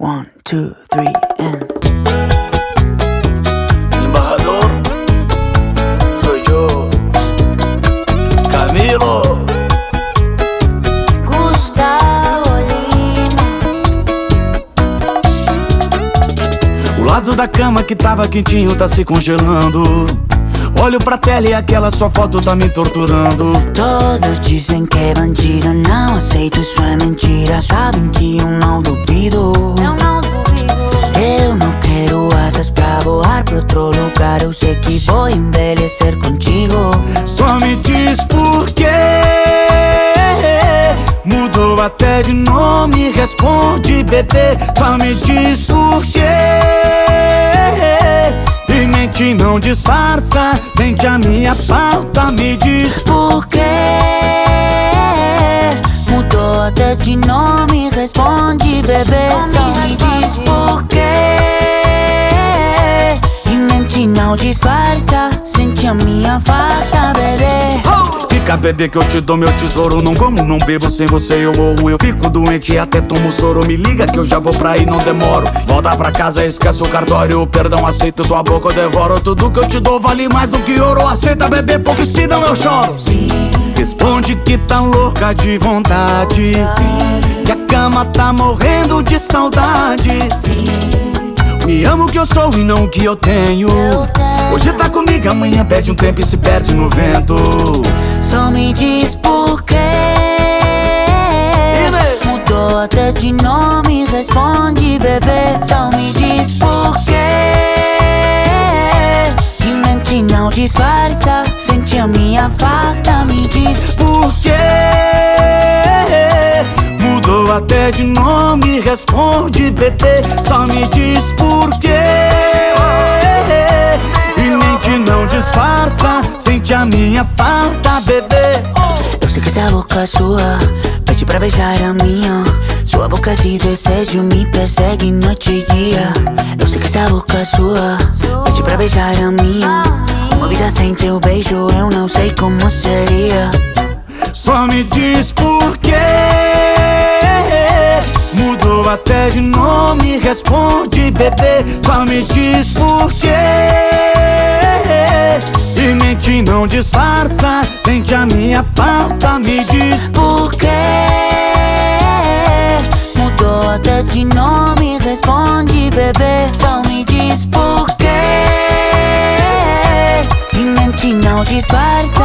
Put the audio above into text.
One, two, three, and. El embajador soy yo, Camilo. Gustavo Lima. O lado da cama que tava quentinho tá se congelando. Olho pra tela e aquela sua foto tá me torturando. Todos dizem que é bandido, não aceito, isso é mentira. Sabem que eu não duvido. Me diz por quê. Mudou até de nome, responde bebê. Só me diz por quê. E mente não disfarça, sente a minha falta, me diz Por quê? Mudou até de nome, responde bebê. Só me diz por quê. E mente não disfarça, sente a minha falta. Fica bebê que eu te dou meu tesouro Não como, não bebo, sem você eu morro Eu fico doente e até tomo soro Me liga que eu já vou pra aí, não demoro Volta pra casa, esquece o cartório Perdão, aceito tua boca, eu devoro Tudo que eu te dou vale mais do que ouro Aceita bebê, porque senão eu choro Sim. Responde que tá louca de vontade Sim. Que a cama tá morrendo de saudade Sim. Me amo o que eu sou e não o que eu tenho. Eu tenho. Hoje tá comigo, amanhã pede um tempo e se perde no vento. Só me diz por quê. Mudou até de nome, responde bebê. Só me diz por quê. E mente não disfarça, sente a minha falta, me diz Por quê? Mudou até de nome, responde bebê. Só me diz por sente a minha falta, bebê. Eu sei que essa boca é sua pede pra beijar a minha. Sua boca de desejo me persegue noite e dia. Eu sei que essa boca é sua pede pra beijar a minha. Uma vida sem teu beijo eu não sei como seria. Só me diz por quê. Mudou até de nome, responde bebê. Só me diz por quê. E mente não disfarça, sente a minha falta, me diz Por quê? Mudou até de nome, responde bebê. Só me diz por quê. E mente não disfarça,